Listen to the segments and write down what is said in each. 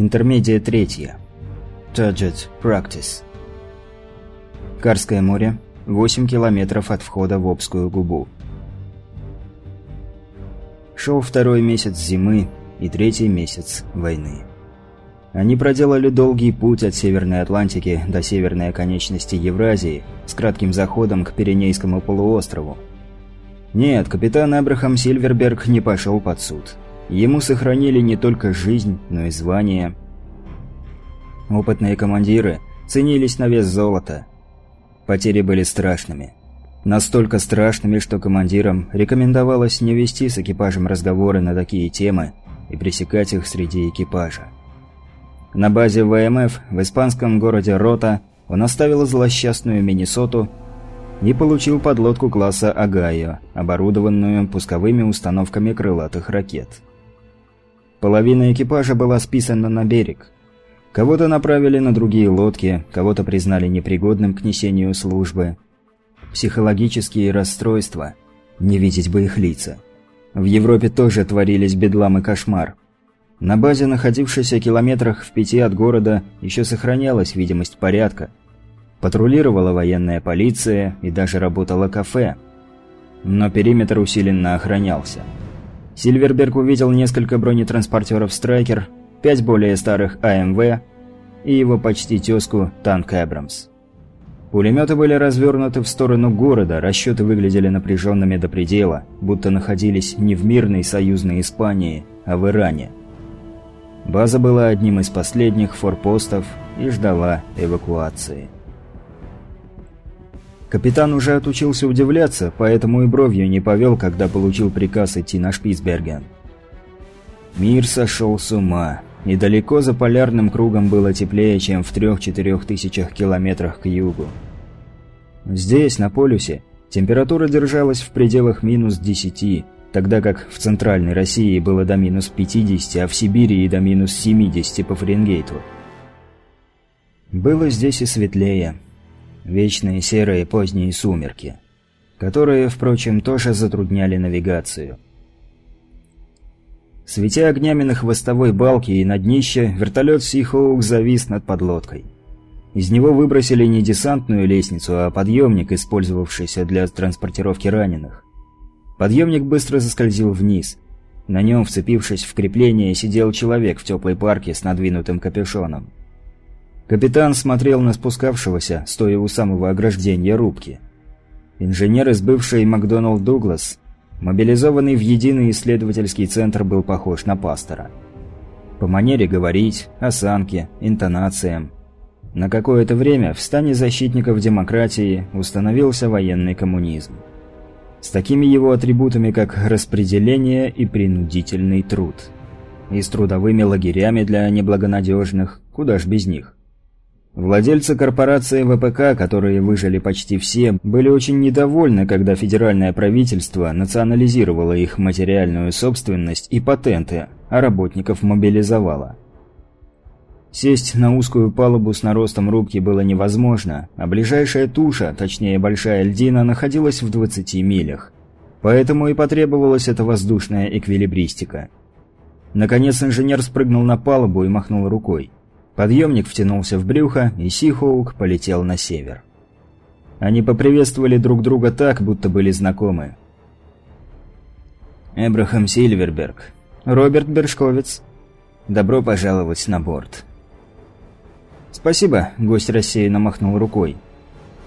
Интермедия третья. Target Practice. Карское море, 8 километров от входа в Обскую губу. Шел второй месяц зимы и третий месяц войны. Они проделали долгий путь от Северной Атлантики до северной оконечности Евразии с кратким заходом к Пиренейскому полуострову. Нет, капитан Абрахам Сильверберг не пошел под суд. Ему сохранили не только жизнь, но и звание. Опытные командиры ценились на вес золота. Потери были страшными. Настолько страшными, что командирам рекомендовалось не вести с экипажем разговоры на такие темы и пресекать их среди экипажа. На базе ВМФ в испанском городе Рота он оставил злосчастную Миннесоту и получил подлодку класса Огайо, оборудованную пусковыми установками крылатых ракет. Половина экипажа была списана на берег. Кого-то направили на другие лодки, кого-то признали непригодным к несению службы. Психологические расстройства. Не видеть бы их лица. В Европе тоже творились бедлам и кошмар. На базе, находившейся километрах в пяти от города, еще сохранялась видимость порядка. Патрулировала военная полиция и даже работало кафе. Но периметр усиленно охранялся. Сильверберг увидел несколько бронетранспортеров «Страйкер», пять более старых АМВ и его почти тезку танк «Эбрамс». Пулеметы были развернуты в сторону города, расчеты выглядели напряженными до предела, будто находились не в мирной союзной Испании, а в Иране. База была одним из последних форпостов и ждала эвакуации. Капитан уже отучился удивляться, поэтому и бровью не повел, когда получил приказ идти на Шпицберген. Мир сошел с ума, и далеко за полярным кругом было теплее, чем в трех-четырех тысячах километрах к югу. Здесь, на полюсе, температура держалась в пределах минус 10, тогда как в центральной России было до минус 50, а в Сибири и до минус 70 по Фаренгейту. Было здесь и светлее – вечные серые поздние сумерки, которые, впрочем, тоже затрудняли навигацию. Светя огнями на хвостовой балке и на днище, вертолет Сихоук завис над подлодкой. Из него выбросили не десантную лестницу, а подъемник, использовавшийся для транспортировки раненых. Подъемник быстро заскользил вниз. На нем, вцепившись в крепление, сидел человек в теплой парке с надвинутым капюшоном. Капитан смотрел на спускавшегося, стоя у самого ограждения рубки. Инженер из бывшей Макдоналд Дуглас, мобилизованный в единый исследовательский центр, был похож на пастора. По манере говорить, осанке, интонациям. На какое-то время в стане защитников демократии установился военный коммунизм. С такими его атрибутами, как распределение и принудительный труд. И с трудовыми лагерями для неблагонадежных, куда ж без них. Владельцы корпорации ВПК, которые выжили почти все, были очень недовольны, когда федеральное правительство национализировало их материальную собственность и патенты, а работников мобилизовало. Сесть на узкую палубу с наростом рубки было невозможно, а ближайшая туша, точнее большая льдина, находилась в 20 милях. Поэтому и потребовалась эта воздушная эквилибристика. Наконец инженер спрыгнул на палубу и махнул рукой. Подъемник втянулся в брюхо, и Сихоук полетел на север. Они поприветствовали друг друга так, будто были знакомы. «Эбрахам Сильверберг. Роберт Бершковец. Добро пожаловать на борт». «Спасибо», — гость рассеянно махнул рукой.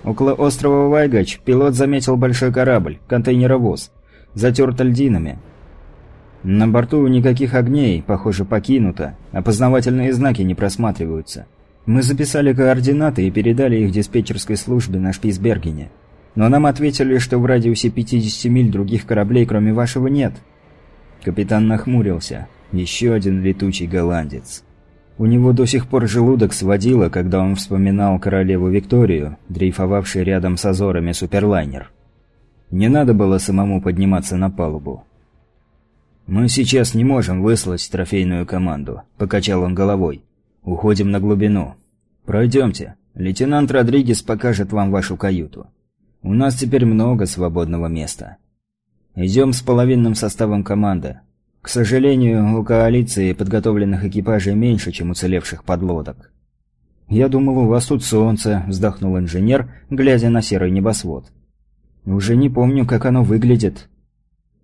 Около острова Вайгач пилот заметил большой корабль, контейнеровоз, затерт льдинами. На борту никаких огней, похоже, покинуто. Опознавательные знаки не просматриваются. Мы записали координаты и передали их диспетчерской службе на Шпицбергене. Но нам ответили, что в радиусе 50 миль других кораблей, кроме вашего, нет. Капитан нахмурился. Еще один летучий голландец. У него до сих пор желудок сводило, когда он вспоминал королеву Викторию, дрейфовавшей рядом с Азорами суперлайнер. Не надо было самому подниматься на палубу. «Мы сейчас не можем выслать трофейную команду», – покачал он головой. «Уходим на глубину. Пройдемте. Лейтенант Родригес покажет вам вашу каюту. У нас теперь много свободного места. Идем с половинным составом команды. К сожалению, у коалиции подготовленных экипажей меньше, чем уцелевших подлодок. «Я думал, у вас тут солнце», – вздохнул инженер, глядя на серый небосвод. «Уже не помню, как оно выглядит».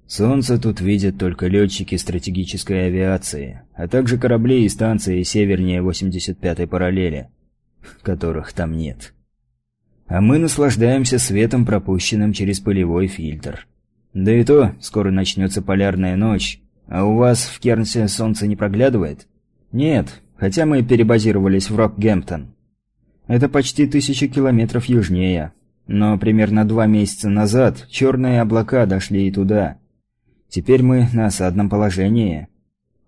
«Солнце тут видят только летчики стратегической авиации, а также корабли и станции севернее 85-й параллели, которых там нет. А мы наслаждаемся светом, пропущенным через пылевой фильтр. Да и то, скоро начнется полярная ночь, а у вас в Кернсе солнце не проглядывает?» «Нет, хотя мы перебазировались в Рокгемптон. Это почти тысячи километров южнее. Но примерно два месяца назад черные облака дошли и туда. Теперь мы на осадном положении.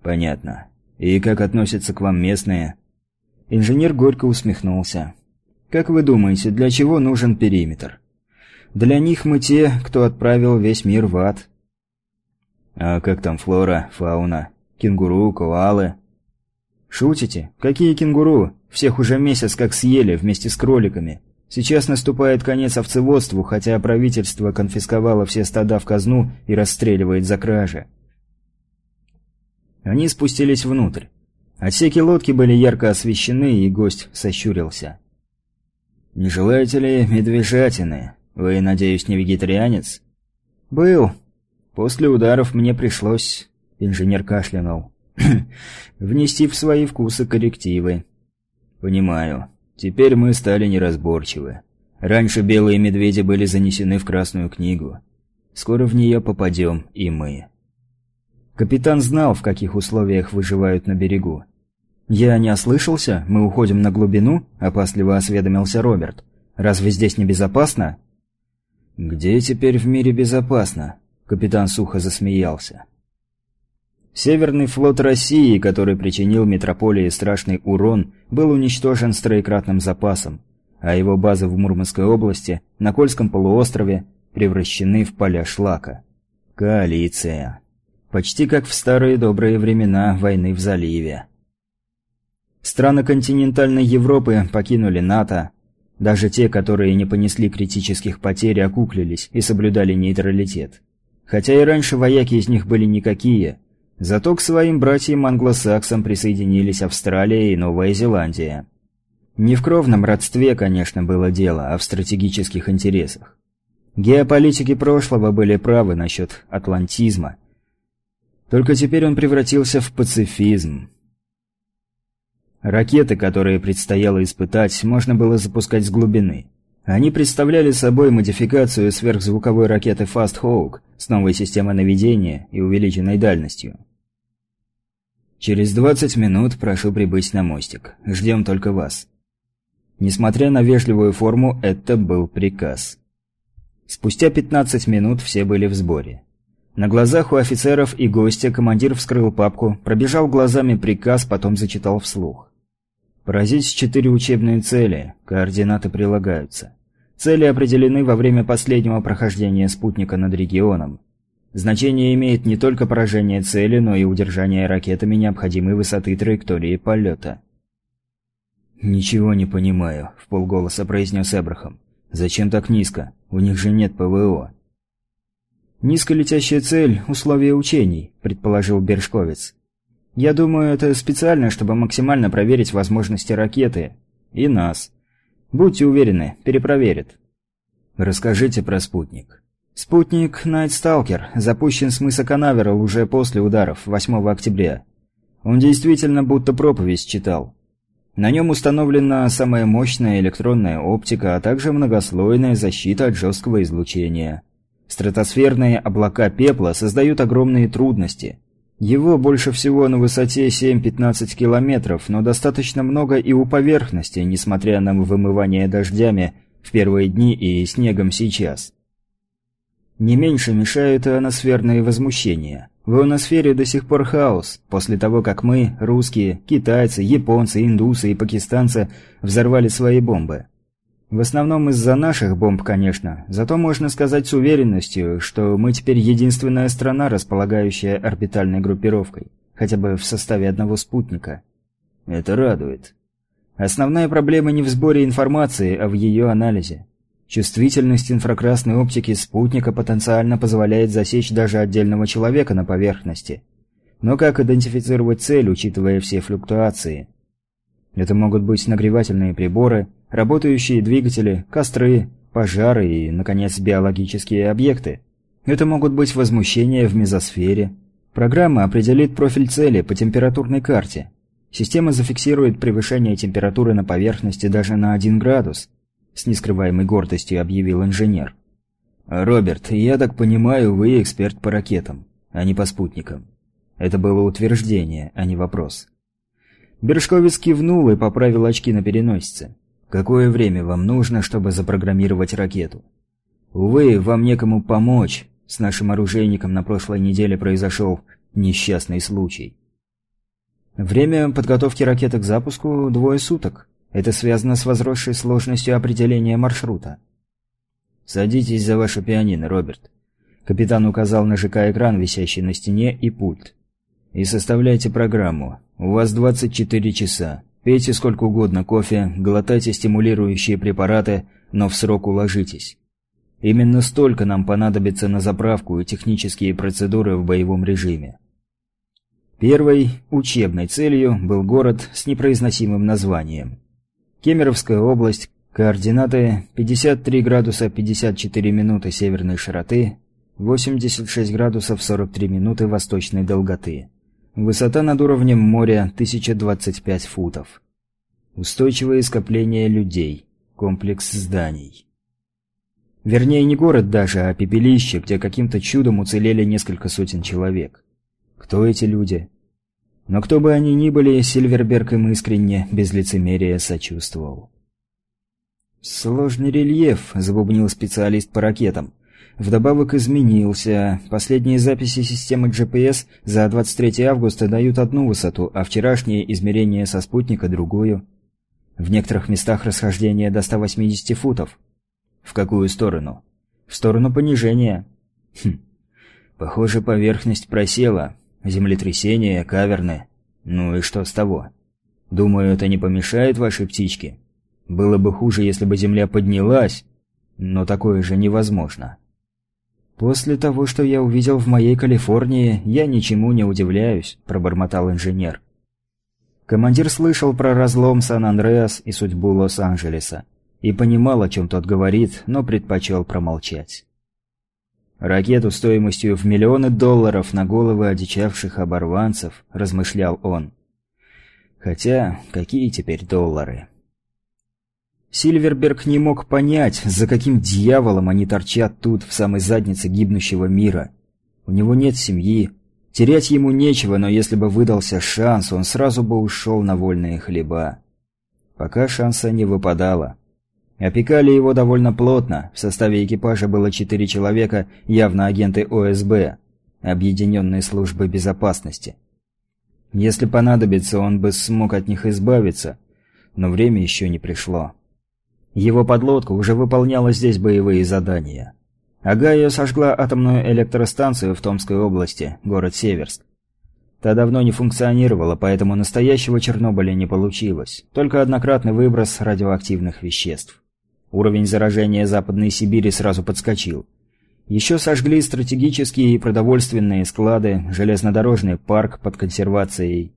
Понятно. И как относятся к вам местные? Инженер горько усмехнулся. Как вы думаете, для чего нужен периметр? Для них мы те, кто отправил весь мир в ад. А как там флора, фауна, кенгуру, коалы? «Шутите? Какие кенгуру? Всех уже месяц как съели вместе с кроликами. Сейчас наступает конец овцеводству, хотя правительство конфисковало все стада в казну и расстреливает за кражи». Они спустились внутрь. Отсеки лодки были ярко освещены, и гость сощурился. «Не желаете ли медвежатины? Вы, надеюсь, не вегетарианец?» «Был. После ударов мне пришлось...» Инженер кашлянул. внести в свои вкусы коррективы. Понимаю. Теперь мы стали неразборчивы. Раньше белые медведи были занесены в Красную книгу. Скоро в нее попадем и мы. Капитан знал, в каких условиях выживают на берегу. «Я не ослышался? Мы уходим на глубину?» – опасливо осведомился Роберт. «Разве здесь небезопасно?» «Где теперь в мире безопасно?» – капитан сухо засмеялся. Северный флот России, который причинил метрополии страшный урон, был уничтожен троекратным запасом, а его базы в Мурманской области, на Кольском полуострове, превращены в поля шлака. Коалиция. Почти как в старые добрые времена войны в заливе. Страны континентальной Европы покинули НАТО. Даже те, которые не понесли критических потерь, окуклились и соблюдали нейтралитет. Хотя и раньше вояки из них были никакие – Зато к своим братьям-англосаксам присоединились Австралия и Новая Зеландия. Не в кровном родстве, конечно, было дело, а в стратегических интересах. Геополитики прошлого были правы насчет атлантизма. Только теперь он превратился в пацифизм. Ракеты, которые предстояло испытать, можно было запускать с глубины. Они представляли собой модификацию сверхзвуковой ракеты Fast Hawk с новой системой наведения и увеличенной дальностью. Через 20 минут прошу прибыть на мостик. Ждем только вас. Несмотря на вежливую форму, это был приказ. Спустя 15 минут все были в сборе. На глазах у офицеров и гостя командир вскрыл папку, пробежал глазами приказ, потом зачитал вслух. Поразить четыре учебные цели, координаты прилагаются. Цели определены во время последнего прохождения спутника над регионом. Значение имеет не только поражение цели, но и удержание ракетами необходимой высоты траектории полета. «Ничего не понимаю», — в полголоса произнес Эбрахам. «Зачем так низко? У них же нет ПВО». «Низколетящая цель – условия учений», – предположил Бершковец. «Я думаю, это специально, чтобы максимально проверить возможности ракеты. И нас. Будьте уверены, перепроверят». «Расскажите про спутник». Спутник Найтсталкер запущен с мыса Канаверал уже после ударов, 8 октября. Он действительно будто проповедь читал. На нем установлена самая мощная электронная оптика, а также многослойная защита от жесткого излучения. Стратосферные облака пепла создают огромные трудности. Его больше всего на высоте 7-15 километров, но достаточно много и у поверхности, несмотря на вымывание дождями в первые дни и снегом сейчас. Не меньше мешают ионосферные возмущения. В ионосфере до сих пор хаос, после того, как мы, русские, китайцы, японцы, индусы и пакистанцы взорвали свои бомбы. В основном из-за наших бомб, конечно, зато можно сказать с уверенностью, что мы теперь единственная страна, располагающая орбитальной группировкой, хотя бы в составе одного спутника. Это радует. Основная проблема не в сборе информации, а в ее анализе. Чувствительность инфракрасной оптики спутника потенциально позволяет засечь даже отдельного человека на поверхности. Но как идентифицировать цель, учитывая все флуктуации? Это могут быть нагревательные приборы, работающие двигатели, костры, пожары и, наконец, биологические объекты. Это могут быть возмущения в мезосфере. Программа определит профиль цели по температурной карте. Система зафиксирует превышение температуры на поверхности даже на 1 градус, с нескрываемой гордостью объявил инженер. «Роберт, я так понимаю, вы эксперт по ракетам, а не по спутникам». Это было утверждение, а не вопрос. Бершковец кивнул и поправил очки на переносице. «Какое время вам нужно, чтобы запрограммировать ракету?» «Увы, вам некому помочь. С нашим оружейником на прошлой неделе произошел несчастный случай». Время подготовки ракеты к запуску – двое суток. Это связано с возросшей сложностью определения маршрута. «Садитесь за ваше пианино, Роберт». Капитан указал на ЖК-экран, висящий на стене, и пульт. «И составляйте программу. У вас 24 часа. Пейте сколько угодно кофе, глотайте стимулирующие препараты, но в срок уложитесь. Именно столько нам понадобится на заправку и технические процедуры в боевом режиме». Первой учебной целью был город с непроизносимым названием. Кемеровская область, Координаты 53 градуса 54 минуты северной широты, 86 градусов 43 минуты восточной долготы. Высота над уровнем моря 1025 футов. Устойчивое скопление людей. Комплекс зданий. Вернее, не город даже, а пепелище, где каким-то чудом уцелели несколько сотен человек. Кто эти люди? Но кто бы они ни были, Сильверберг им искренне, без лицемерия, сочувствовал. «Сложный рельеф», – забубнил специалист по ракетам. Вдобавок изменился. Последние записи системы GPS за 23 августа дают одну высоту, а вчерашние измерения со спутника – другую. В некоторых местах расхождение до 180 футов. В какую сторону? В сторону понижения. Хм. Похоже, поверхность просела. Землетрясение, каверны. Ну и что с того? Думаю, это не помешает вашей птичке. Было бы хуже, если бы Земля поднялась, но такое же невозможно. «После того, что я увидел в моей Калифорнии, я ничему не удивляюсь», – пробормотал инженер. Командир слышал про разлом Сан-Андреас и судьбу Лос-Анджелеса и понимал, о чем тот говорит, но предпочел промолчать. «Ракету стоимостью в миллионы долларов на головы одичавших оборванцев», – размышлял он. «Хотя, какие теперь доллары?» Сильверберг не мог понять, за каким дьяволом они торчат тут, в самой заднице гибнущего мира. У него нет семьи. Терять ему нечего, но если бы выдался шанс, он сразу бы ушел на вольные хлеба. Пока шанса не выпадало. Опекали его довольно плотно, в составе экипажа было четыре человека, явно агенты ОСБ, Объединенной службы безопасности. Если понадобится, он бы смог от них избавиться, но время еще не пришло. Его подлодка уже выполняла здесь боевые задания. Агая сожгла атомную электростанцию в Томской области, город Северск. Та давно не функционировала, поэтому настоящего Чернобыля не получилось. Только однократный выброс радиоактивных веществ. Уровень заражения Западной Сибири сразу подскочил. Еще сожгли стратегические и продовольственные склады, железнодорожный парк под консервацией.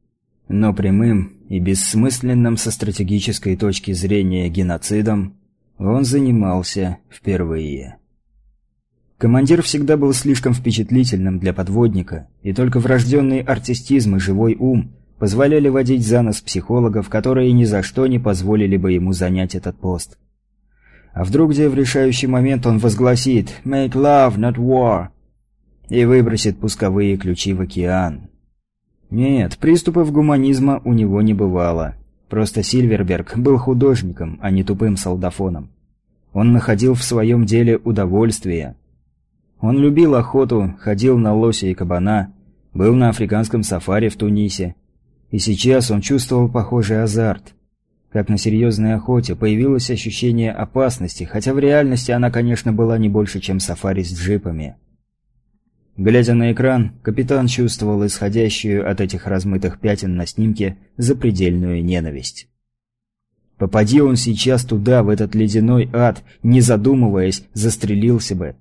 Но прямым и бессмысленным со стратегической точки зрения геноцидом он занимался впервые. Командир всегда был слишком впечатлительным для подводника, и только врожденный артистизм и живой ум позволяли водить за нос психологов, которые ни за что не позволили бы ему занять этот пост. А вдруг где в решающий момент он возгласит «Make love, not war» и выбросит пусковые ключи в океан. Нет, приступов гуманизма у него не бывало. Просто Сильверберг был художником, а не тупым солдафоном. Он находил в своем деле удовольствие. Он любил охоту, ходил на лося и кабана, был на африканском сафари в Тунисе. И сейчас он чувствовал похожий азарт. Как на серьезной охоте появилось ощущение опасности, хотя в реальности она, конечно, была не больше, чем сафари с джипами. Глядя на экран, капитан чувствовал исходящую от этих размытых пятен на снимке запредельную ненависть. Попади он сейчас туда, в этот ледяной ад, не задумываясь, застрелился бы.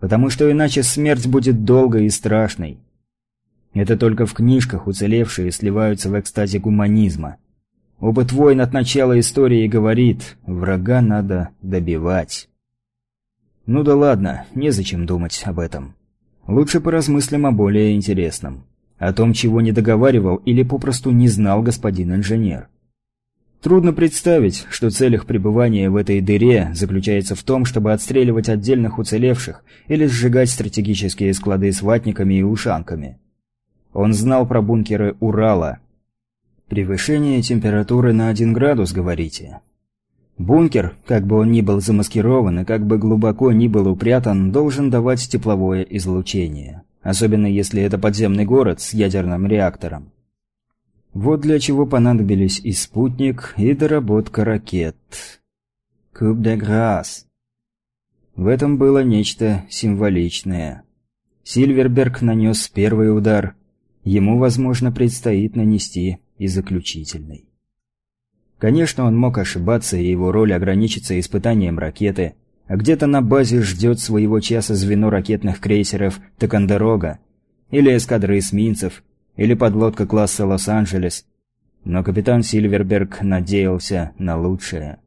Потому что иначе смерть будет долгой и страшной. Это только в книжках уцелевшие сливаются в экстазе гуманизма. Опыт войн от начала истории говорит, врага надо добивать. Ну да ладно, незачем думать об этом. Лучше поразмыслим о более интересном. О том, чего не договаривал или попросту не знал господин инженер. Трудно представить, что цель их пребывания в этой дыре заключается в том, чтобы отстреливать отдельных уцелевших или сжигать стратегические склады с ватниками и ушанками. Он знал про бункеры Урала. Превышение температуры на один градус, говорите? Бункер, как бы он ни был замаскирован и как бы глубоко ни был упрятан, должен давать тепловое излучение. Особенно если это подземный город с ядерным реактором. Вот для чего понадобились и спутник, и доработка ракет. Куб де Грасс. В этом было нечто символичное. Сильверберг нанес первый удар. Ему, возможно, предстоит нанести и заключительный. Конечно, он мог ошибаться, и его роль ограничится испытанием ракеты, а где-то на базе ждет своего часа звено ракетных крейсеров «Токандерога» или эскадры эсминцев, или подлодка класса «Лос-Анджелес», но капитан Сильверберг надеялся на лучшее.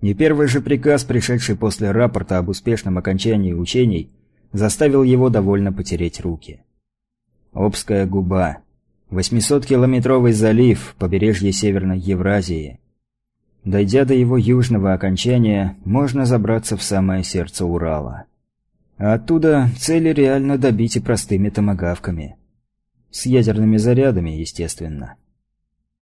Не первый же приказ, пришедший после рапорта об успешном окончании учений, заставил его довольно потереть руки. Обская губа. 800-километровый залив, побережье Северной Евразии. Дойдя до его южного окончания, можно забраться в самое сердце Урала. А оттуда цели реально добить и простыми томогавками. С ядерными зарядами, естественно.